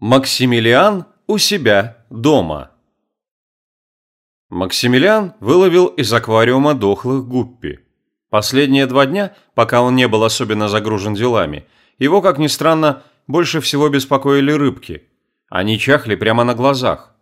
Максимилиан у себя дома. Максимилиан выловил из аквариума дохлых гуппи. Последние два дня, пока он не был особенно загружен делами, его, как ни странно, больше всего беспокоили рыбки. Они чахли прямо на глазах.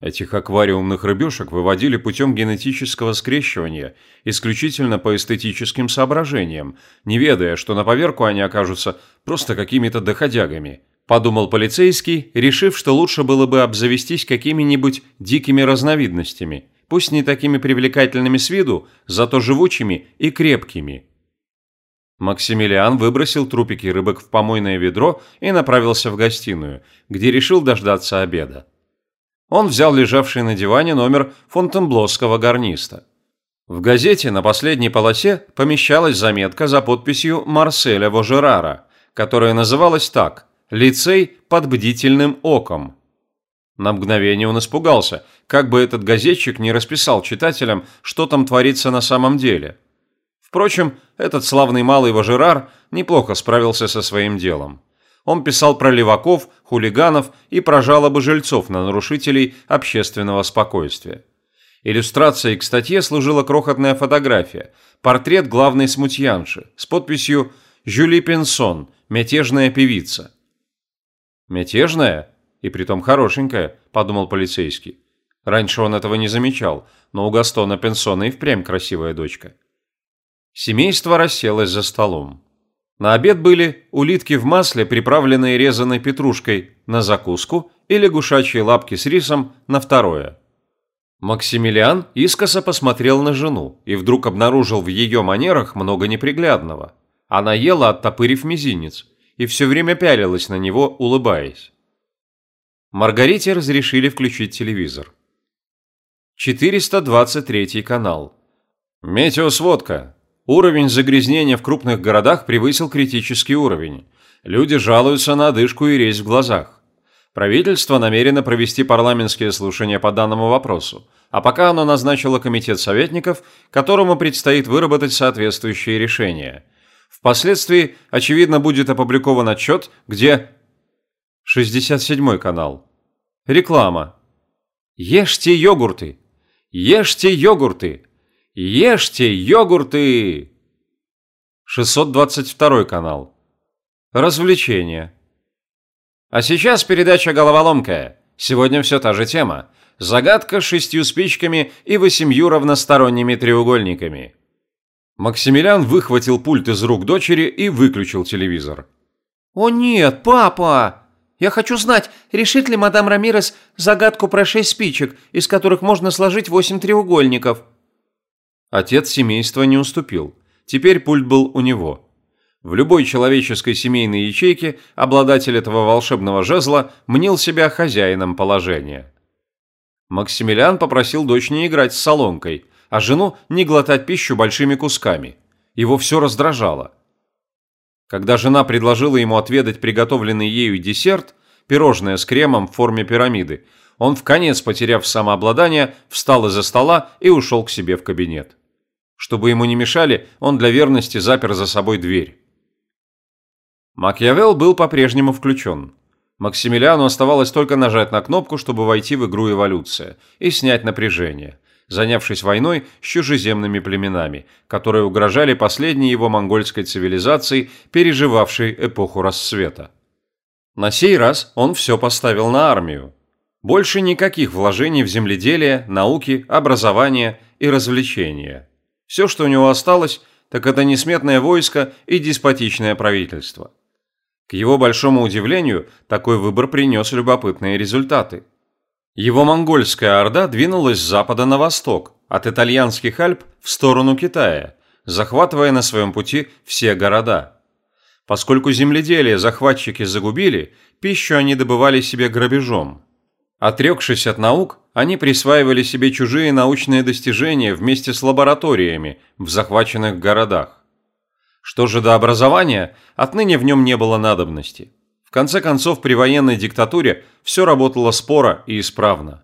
Этих аквариумных рыбешек выводили путем генетического скрещивания, исключительно по эстетическим соображениям, не ведая, что на поверку они окажутся просто какими-то доходягами – подумал полицейский, решив, что лучше было бы обзавестись какими-нибудь дикими разновидностями, пусть не такими привлекательными с виду, зато живучими и крепкими. Максимилиан выбросил трупики рыбок в помойное ведро и направился в гостиную, где решил дождаться обеда. Он взял лежавший на диване номер фонтенблосского гарниста. В газете на последней полосе помещалась заметка за подписью Марселя Вожерара, которая называлась так – Лицей под бдительным оком. На мгновение он испугался, как бы этот газетчик не расписал читателям, что там творится на самом деле. Впрочем, этот славный малый Важерар неплохо справился со своим делом. Он писал про леваков, хулиганов и про жалобы жильцов на нарушителей общественного спокойствия. Иллюстрацией к статье служила крохотная фотография, портрет главной смутьянши с подписью «Жюли Пенсон, мятежная певица». «Мятежная? И притом хорошенькая», – подумал полицейский. Раньше он этого не замечал, но у Гастона Пенсона и впрямь красивая дочка. Семейство расселось за столом. На обед были улитки в масле, приправленные резаной петрушкой, на закуску и лягушачьи лапки с рисом на второе. Максимилиан искоса посмотрел на жену и вдруг обнаружил в ее манерах много неприглядного. Она ела, оттопырив мизинец, и все время пялилась на него, улыбаясь. Маргарите разрешили включить телевизор. 423 канал. Метеосводка. Уровень загрязнения в крупных городах превысил критический уровень. Люди жалуются на одышку и резь в глазах. Правительство намерено провести парламентские слушания по данному вопросу, а пока оно назначило комитет советников, которому предстоит выработать соответствующие решения – Впоследствии, очевидно, будет опубликован отчет, где... 67 канал. Реклама. Ешьте йогурты. Ешьте йогурты. Ешьте йогурты. 622 канал. Развлечения. А сейчас передача «Головоломка». Сегодня все та же тема. Загадка с шестью спичками и восемью равносторонними треугольниками. Максимилиан выхватил пульт из рук дочери и выключил телевизор. «О нет, папа! Я хочу знать, решит ли мадам Рамирес загадку про шесть спичек, из которых можно сложить восемь треугольников?» Отец семейства не уступил. Теперь пульт был у него. В любой человеческой семейной ячейке обладатель этого волшебного жезла мнил себя хозяином положения. Максимилиан попросил дочь не играть с соломкой – а жену не глотать пищу большими кусками. Его все раздражало. Когда жена предложила ему отведать приготовленный ею десерт, пирожное с кремом в форме пирамиды, он, в конец потеряв самообладание, встал из-за стола и ушел к себе в кабинет. Чтобы ему не мешали, он для верности запер за собой дверь. Макьявелл был по-прежнему включен. Максимилиану оставалось только нажать на кнопку, чтобы войти в игру «Эволюция» и снять напряжение занявшись войной с чужеземными племенами, которые угрожали последней его монгольской цивилизации, переживавшей эпоху рассвета. На сей раз он все поставил на армию. Больше никаких вложений в земледелие, науки, образование и развлечения. Все, что у него осталось, так это несметное войско и деспотичное правительство. К его большому удивлению, такой выбор принес любопытные результаты – его монгольская орда двинулась с запада на восток, от итальянских Альп в сторону Китая, захватывая на своем пути все города. Поскольку земледелие захватчики загубили, пищу они добывали себе грабежом. Отрекшись от наук, они присваивали себе чужие научные достижения вместе с лабораториями в захваченных городах. Что же до образования, отныне в нем не было надобности конце концов, при военной диктатуре все работало споро и исправно.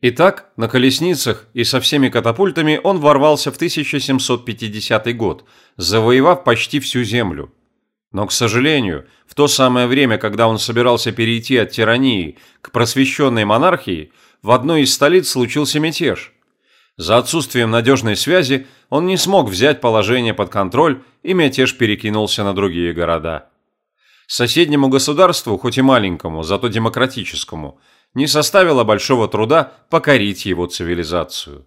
Итак, на колесницах и со всеми катапультами он ворвался в 1750 год, завоевав почти всю землю. Но, к сожалению, в то самое время, когда он собирался перейти от тирании к просвещенной монархии, в одной из столиц случился мятеж. За отсутствием надежной связи он не смог взять положение под контроль, и мятеж перекинулся на другие города. Соседнему государству, хоть и маленькому, зато демократическому, не составило большого труда покорить его цивилизацию.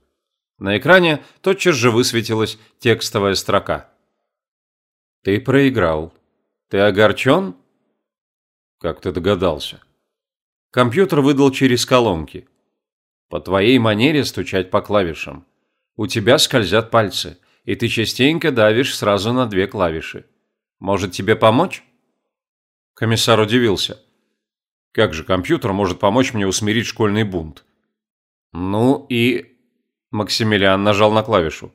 На экране тотчас же высветилась текстовая строка. «Ты проиграл. Ты огорчен?» «Как ты догадался?» Компьютер выдал через колонки. «По твоей манере стучать по клавишам. У тебя скользят пальцы, и ты частенько давишь сразу на две клавиши. Может, тебе помочь?» Комиссар удивился. «Как же компьютер может помочь мне усмирить школьный бунт?» «Ну и...» Максимилиан нажал на клавишу.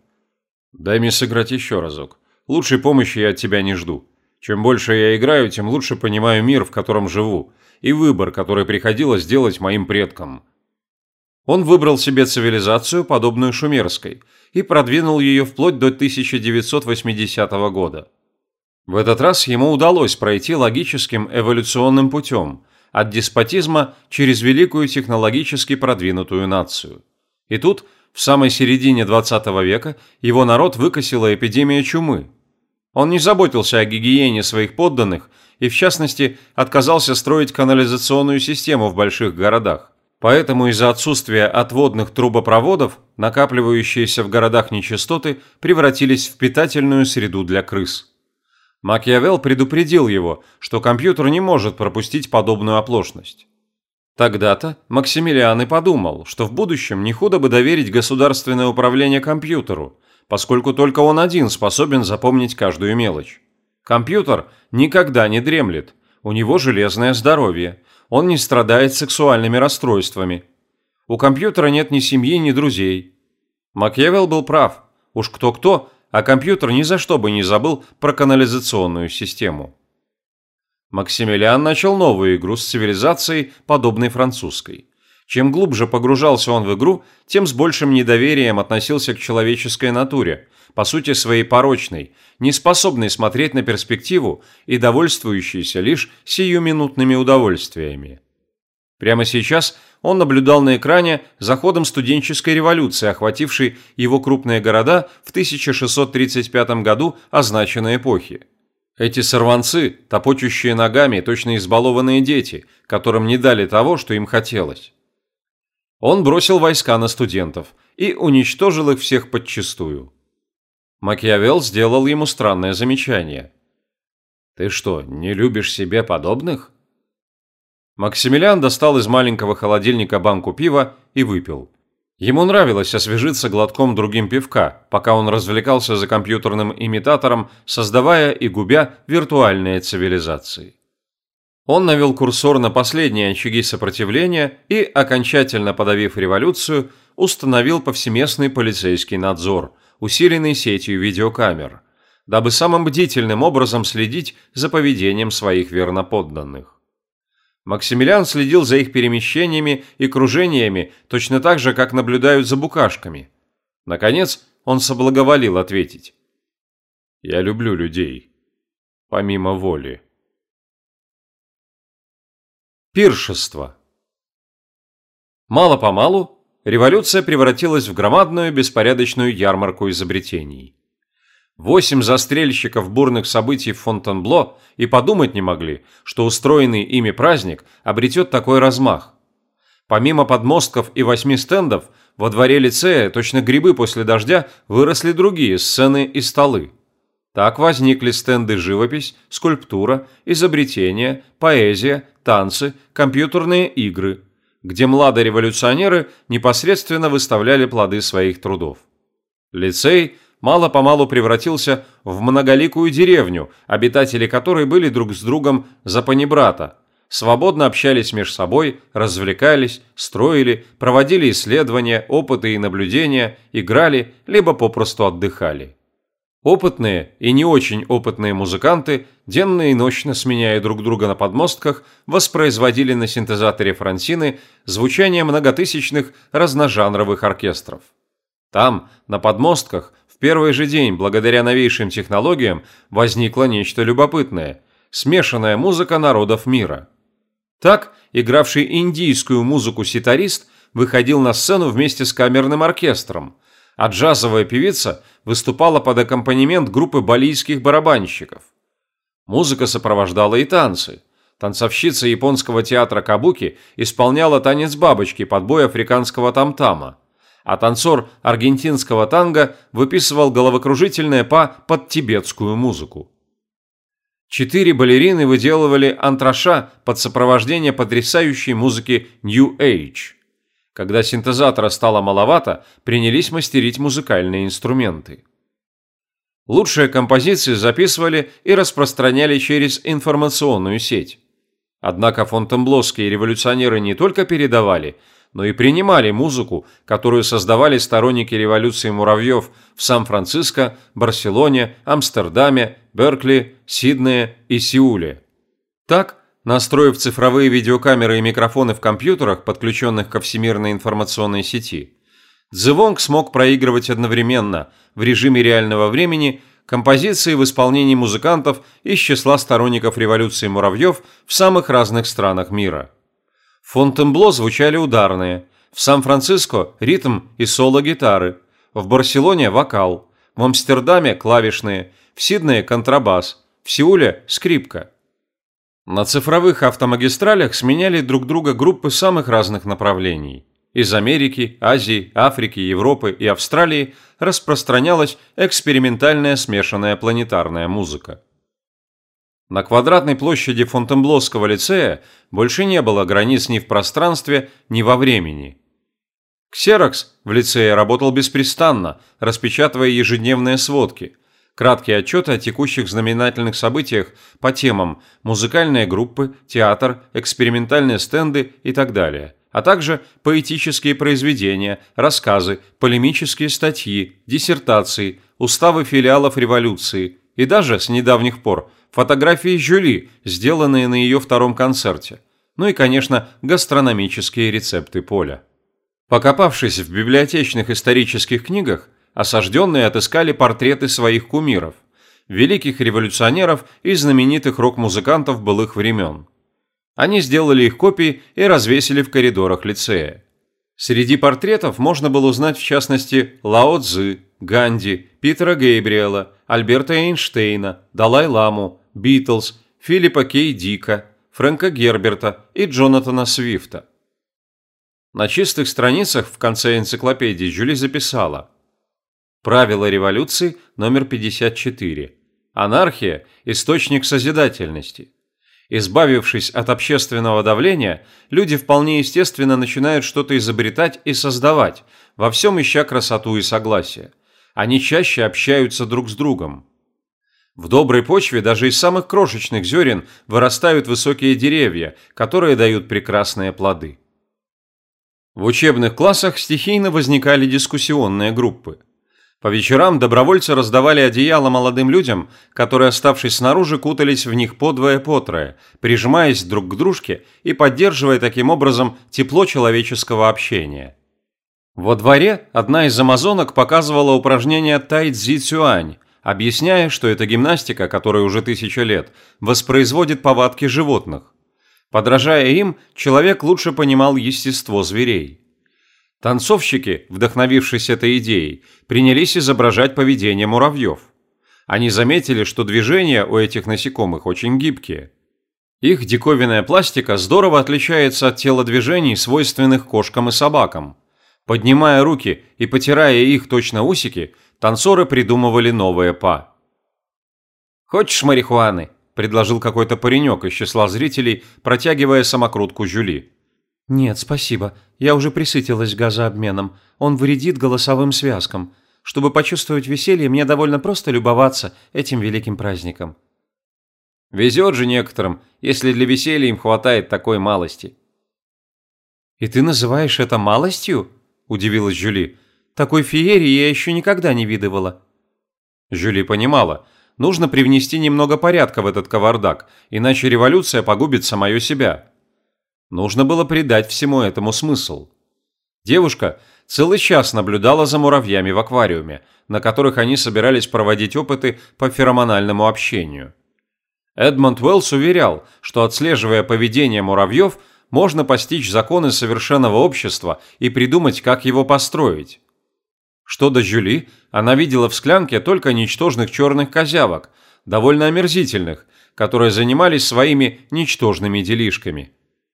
«Дай мне сыграть еще разок. Лучшей помощи я от тебя не жду. Чем больше я играю, тем лучше понимаю мир, в котором живу, и выбор, который приходилось делать моим предкам». Он выбрал себе цивилизацию, подобную шумерской, и продвинул ее вплоть до 1980 года. В этот раз ему удалось пройти логическим эволюционным путем от деспотизма через великую технологически продвинутую нацию. И тут, в самой середине 20 века, его народ выкосила эпидемия чумы. Он не заботился о гигиене своих подданных и, в частности, отказался строить канализационную систему в больших городах. Поэтому из-за отсутствия отводных трубопроводов накапливающиеся в городах нечистоты превратились в питательную среду для крыс. Макиавелл предупредил его, что компьютер не может пропустить подобную оплошность. Тогда-то Максимилиан и подумал, что в будущем не худо бы доверить государственное управление компьютеру, поскольку только он один способен запомнить каждую мелочь. Компьютер никогда не дремлет, у него железное здоровье, он не страдает сексуальными расстройствами. У компьютера нет ни семьи, ни друзей. Макьявелл был прав, уж кто-кто, а компьютер ни за что бы не забыл про канализационную систему. Максимилиан начал новую игру с цивилизацией, подобной французской. Чем глубже погружался он в игру, тем с большим недоверием относился к человеческой натуре, по сути своей порочной, не способной смотреть на перспективу и довольствующейся лишь сиюминутными удовольствиями. Прямо сейчас он наблюдал на экране за ходом студенческой революции, охватившей его крупные города в 1635 году означенной эпохи. Эти сорванцы, топочущие ногами, точно избалованные дети, которым не дали того, что им хотелось. Он бросил войска на студентов и уничтожил их всех подчистую. Макиавелл сделал ему странное замечание. «Ты что, не любишь себе подобных?» Максимилиан достал из маленького холодильника банку пива и выпил. Ему нравилось освежиться глотком другим пивка, пока он развлекался за компьютерным имитатором, создавая и губя виртуальные цивилизации. Он навел курсор на последние очаги сопротивления и, окончательно подавив революцию, установил повсеместный полицейский надзор, усиленный сетью видеокамер, дабы самым бдительным образом следить за поведением своих верноподданных. Максимилиан следил за их перемещениями и кружениями точно так же, как наблюдают за букашками. Наконец, он соблаговолил ответить. «Я люблю людей. Помимо воли». Пиршество. Мало-помалу революция превратилась в громадную беспорядочную ярмарку изобретений. Восемь застрельщиков бурных событий в Фонтенбло и подумать не могли, что устроенный ими праздник обретет такой размах. Помимо подмостков и восьми стендов, во дворе лицея, точно грибы после дождя, выросли другие сцены и столы. Так возникли стенды живопись, скульптура, изобретения, поэзия, танцы, компьютерные игры, где младореволюционеры непосредственно выставляли плоды своих трудов. Лицей – мало-помалу превратился в многоликую деревню, обитатели которой были друг с другом за панибрата, свободно общались между собой, развлекались, строили, проводили исследования, опыты и наблюдения, играли, либо попросту отдыхали. Опытные и не очень опытные музыканты, денно и ночно сменяя друг друга на подмостках, воспроизводили на синтезаторе Франсины звучание многотысячных разножанровых оркестров. Там, на подмостках, первый же день, благодаря новейшим технологиям, возникло нечто любопытное. смешанная музыка народов мира. Так, игравший индийскую музыку ситарист выходил на сцену вместе с камерным оркестром, а джазовая певица выступала под аккомпанемент группы балийских барабанщиков. Музыка сопровождала и танцы. Танцовщица японского театра Кабуки исполняла танец бабочки под бой африканского тамтама, а танцор аргентинского танго выписывал головокружительное па под тибетскую музыку. Четыре балерины выделывали антраша под сопровождение потрясающей музыки New Age. Когда синтезатора стало маловато, принялись мастерить музыкальные инструменты. Лучшие композиции записывали и распространяли через информационную сеть. Однако фонтенблосские революционеры не только передавали, но и принимали музыку, которую создавали сторонники революции муравьев в Сан-Франциско, Барселоне, Амстердаме, Беркли, Сиднее и Сеуле. Так, настроив цифровые видеокамеры и микрофоны в компьютерах, подключенных ко всемирной информационной сети, Цзэвонг смог проигрывать одновременно в режиме реального времени композиции в исполнении музыкантов из числа сторонников революции муравьев в самых разных странах мира. В Фонтенбло звучали ударные, в Сан-Франциско – ритм и соло-гитары, в Барселоне – вокал, в Амстердаме – клавишные, в Сиднее – контрабас, в Сеуле – скрипка. На цифровых автомагистралях сменяли друг друга группы самых разных направлений. Из Америки, Азии, Африки, Европы и Австралии распространялась экспериментальная смешанная планетарная музыка. На квадратной площади Фонтенблосского лицея больше не было границ ни в пространстве, ни во времени. Ксерокс в лицее работал беспрестанно, распечатывая ежедневные сводки, краткие отчеты о текущих знаменательных событиях по темам музыкальные группы, театр, экспериментальные стенды и так далее, а также поэтические произведения, рассказы, полемические статьи, диссертации, уставы филиалов революции и даже, с недавних пор, фотографии Жюли, сделанные на ее втором концерте, ну и, конечно, гастрономические рецепты Поля. Покопавшись в библиотечных исторических книгах, осажденные отыскали портреты своих кумиров, великих революционеров и знаменитых рок-музыкантов былых времен. Они сделали их копии и развесили в коридорах лицея. Среди портретов можно было узнать в частности Лао Цзы, Ганди, Питера Гейбриэла, Альберта Эйнштейна, Далай-Ламу, Битлз, Филиппа Кей Дика, Фрэнка Герберта и Джонатана Свифта. На чистых страницах в конце энциклопедии Джули записала «Правила революции номер 54. Анархия – источник созидательности. Избавившись от общественного давления, люди вполне естественно начинают что-то изобретать и создавать, во всем ища красоту и согласие. Они чаще общаются друг с другом. В доброй почве даже из самых крошечных зерен вырастают высокие деревья, которые дают прекрасные плоды. В учебных классах стихийно возникали дискуссионные группы. По вечерам добровольцы раздавали одеяло молодым людям, которые, оставшись снаружи, кутались в них подвое-потрое, прижимаясь друг к дружке и поддерживая таким образом тепло человеческого общения. Во дворе одна из амазонок показывала упражнение тай-цзи-цюань, объясняя, что эта гимнастика, которая уже тысяча лет, воспроизводит повадки животных. Подражая им, человек лучше понимал естество зверей. Танцовщики, вдохновившись этой идеей, принялись изображать поведение муравьев. Они заметили, что движения у этих насекомых очень гибкие. Их диковинная пластика здорово отличается от телодвижений, свойственных кошкам и собакам. Поднимая руки и потирая их точно усики, танцоры придумывали новые па. «Хочешь марихуаны?» – предложил какой-то паренек из числа зрителей, протягивая самокрутку Жюли. «Нет, спасибо. Я уже присытилась газообменом. Он вредит голосовым связкам. Чтобы почувствовать веселье, мне довольно просто любоваться этим великим праздником». «Везет же некоторым, если для веселья им хватает такой малости». «И ты называешь это малостью?» – удивилась Жюли. Такой феерии я еще никогда не видывала». Жюли понимала, нужно привнести немного порядка в этот кавардак, иначе революция погубит самое себя. Нужно было придать всему этому смысл. Девушка целый час наблюдала за муравьями в аквариуме, на которых они собирались проводить опыты по феромональному общению. Эдмонд Уэллс уверял, что отслеживая поведение муравьев, можно постичь законы совершенного общества и придумать, как его построить. Что до Жюли, она видела в склянке только ничтожных черных козявок, довольно омерзительных, которые занимались своими ничтожными делишками.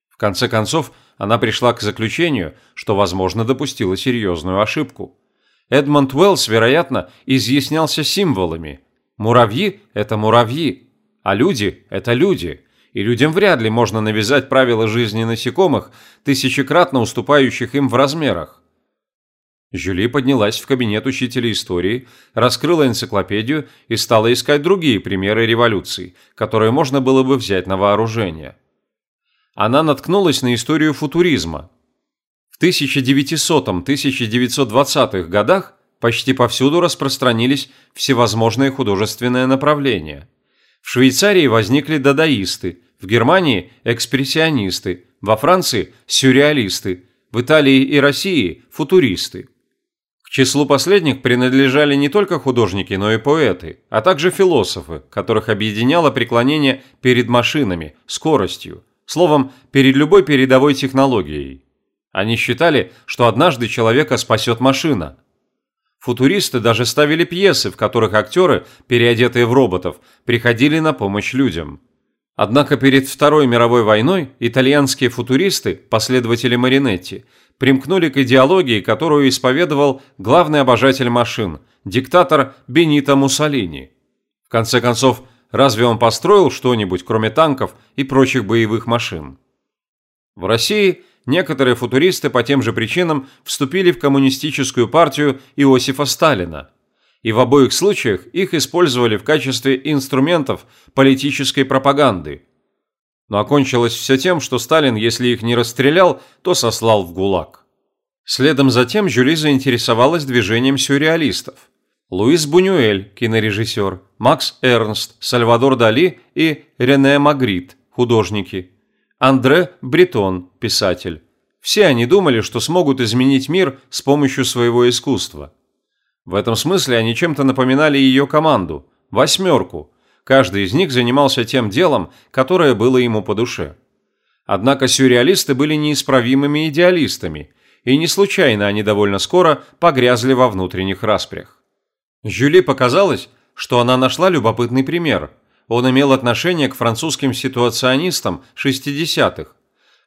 В конце концов, она пришла к заключению, что, возможно, допустила серьезную ошибку. Эдмонд Уэллс, вероятно, изъяснялся символами. Муравьи – это муравьи, а люди – это люди. И людям вряд ли можно навязать правила жизни насекомых, тысячекратно уступающих им в размерах. Жюли поднялась в кабинет учителя истории, раскрыла энциклопедию и стала искать другие примеры революций, которые можно было бы взять на вооружение. Она наткнулась на историю футуризма. В 1900-1920-х годах почти повсюду распространились всевозможные художественные направления. В Швейцарии возникли дадаисты, в Германии – экспрессионисты, во Франции – сюрреалисты, в Италии и России – футуристы. К числу последних принадлежали не только художники, но и поэты, а также философы, которых объединяло преклонение перед машинами, скоростью, словом, перед любой передовой технологией. Они считали, что однажды человека спасет машина. Футуристы даже ставили пьесы, в которых актеры, переодетые в роботов, приходили на помощь людям. Однако перед Второй мировой войной итальянские футуристы, последователи Маринетти, примкнули к идеологии, которую исповедовал главный обожатель машин, диктатор Бенито Муссолини. В конце концов, разве он построил что-нибудь, кроме танков и прочих боевых машин? В России некоторые футуристы по тем же причинам вступили в коммунистическую партию Иосифа Сталина. И в обоих случаях их использовали в качестве инструментов политической пропаганды – но окончилось все тем, что Сталин, если их не расстрелял, то сослал в ГУЛАГ. Следом за тем Жюли заинтересовалась движением сюрреалистов. Луис Бунюэль, кинорежиссер, Макс Эрнст, Сальвадор Дали и Рене Магрит, художники. Андре Бретон, писатель. Все они думали, что смогут изменить мир с помощью своего искусства. В этом смысле они чем-то напоминали ее команду – «восьмерку», Каждый из них занимался тем делом, которое было ему по душе. Однако сюрреалисты были неисправимыми идеалистами, и не случайно они довольно скоро погрязли во внутренних распрях. Жюли показалось, что она нашла любопытный пример. Он имел отношение к французским ситуационистам 60-х.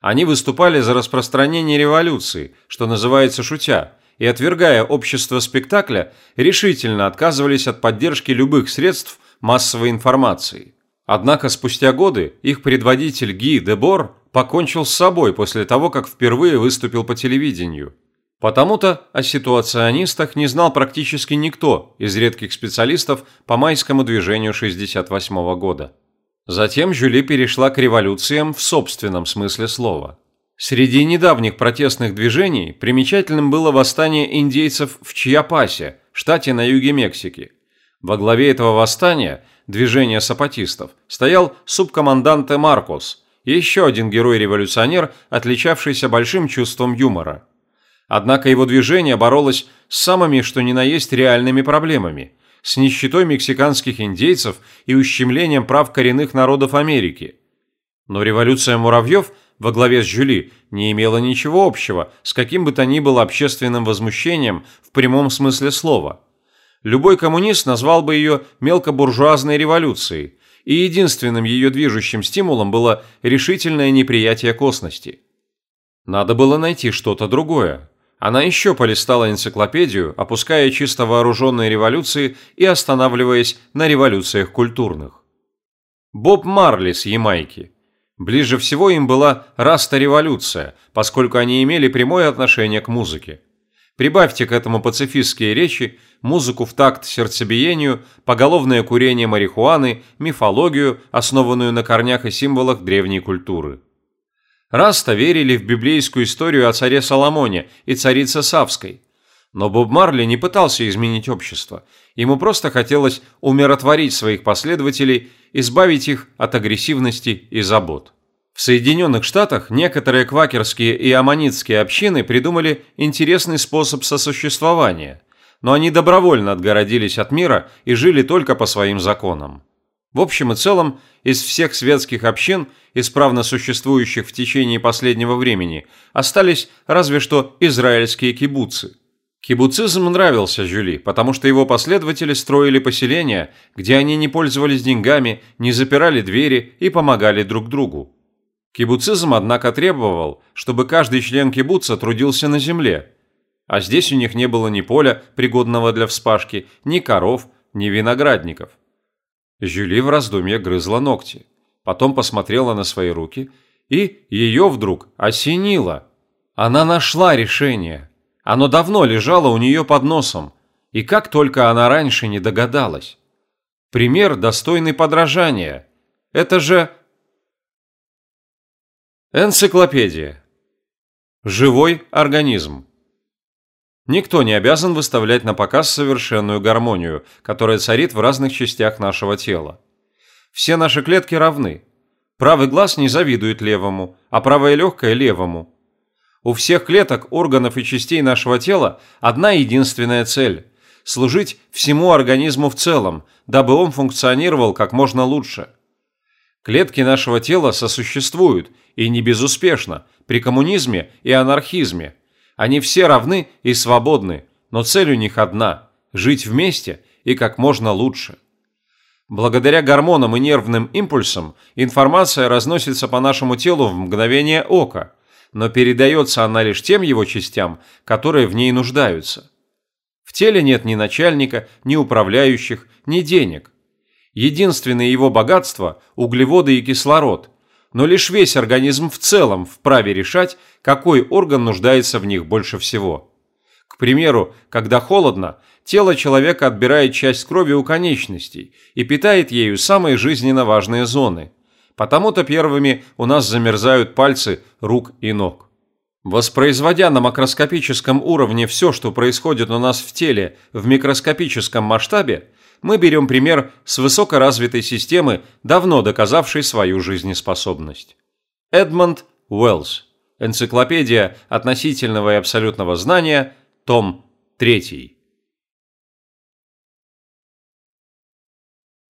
Они выступали за распространение революции, что называется шутя, и, отвергая общество спектакля, решительно отказывались от поддержки любых средств массовой информации. Однако спустя годы их предводитель Ги Дебор покончил с собой после того, как впервые выступил по телевидению. Потому-то о ситуационистах не знал практически никто из редких специалистов по майскому движению 68 года. Затем Жюли перешла к революциям в собственном смысле слова. Среди недавних протестных движений примечательным было восстание индейцев в Чьяпасе, штате на юге Мексики – во главе этого восстания, движения сапатистов, стоял субкоманданте Маркос, еще один герой-революционер, отличавшийся большим чувством юмора. Однако его движение боролось с самыми что ни на есть реальными проблемами, с нищетой мексиканских индейцев и ущемлением прав коренных народов Америки. Но революция муравьев во главе с Жюли не имела ничего общего с каким бы то ни было общественным возмущением в прямом смысле слова – любой коммунист назвал бы ее мелкобуржуазной революцией, и единственным ее движущим стимулом было решительное неприятие косности. Надо было найти что-то другое. Она еще полистала энциклопедию, опуская чисто вооруженные революции и останавливаясь на революциях культурных. Боб Марли с Ямайки. Ближе всего им была Раста-революция, поскольку они имели прямое отношение к музыке. Прибавьте к этому пацифистские речи, музыку в такт сердцебиению, поголовное курение марихуаны, мифологию, основанную на корнях и символах древней культуры. Раста верили в библейскую историю о царе Соломоне и царице Савской. Но Боб Марли не пытался изменить общество. Ему просто хотелось умиротворить своих последователей, избавить их от агрессивности и забот. В Соединенных Штатах некоторые квакерские и аммонитские общины придумали интересный способ сосуществования, но они добровольно отгородились от мира и жили только по своим законам. В общем и целом, из всех светских общин, исправно существующих в течение последнего времени, остались разве что израильские кибуцы. Кибуцизм нравился Жюли, потому что его последователи строили поселения, где они не пользовались деньгами, не запирали двери и помогали друг другу. Кибуцизм, однако, требовал, чтобы каждый член кибуца трудился на земле. А здесь у них не было ни поля, пригодного для вспашки, ни коров, ни виноградников. Жюли в раздумье грызла ногти. Потом посмотрела на свои руки, и ее вдруг осенило. Она нашла решение. Оно давно лежало у нее под носом, и как только она раньше не догадалась. Пример достойный подражания. Это же Энциклопедия. Живой организм. Никто не обязан выставлять на показ совершенную гармонию, которая царит в разных частях нашего тела. Все наши клетки равны. Правый глаз не завидует левому, а правое легкое – левому. У всех клеток, органов и частей нашего тела одна единственная цель – служить всему организму в целом, дабы он функционировал как можно лучше. Клетки нашего тела сосуществуют – и не безуспешно, при коммунизме и анархизме. Они все равны и свободны, но цель у них одна – жить вместе и как можно лучше. Благодаря гормонам и нервным импульсам информация разносится по нашему телу в мгновение ока, но передается она лишь тем его частям, которые в ней нуждаются. В теле нет ни начальника, ни управляющих, ни денег. Единственное его богатство – углеводы и кислород – но лишь весь организм в целом вправе решать, какой орган нуждается в них больше всего. К примеру, когда холодно, тело человека отбирает часть крови у конечностей и питает ею самые жизненно важные зоны. Потому-то первыми у нас замерзают пальцы рук и ног. Воспроизводя на макроскопическом уровне все, что происходит у нас в теле в микроскопическом масштабе, мы берем пример с высокоразвитой системы, давно доказавшей свою жизнеспособность. Эдмонд Уэллс. Энциклопедия относительного и абсолютного знания. Том 3.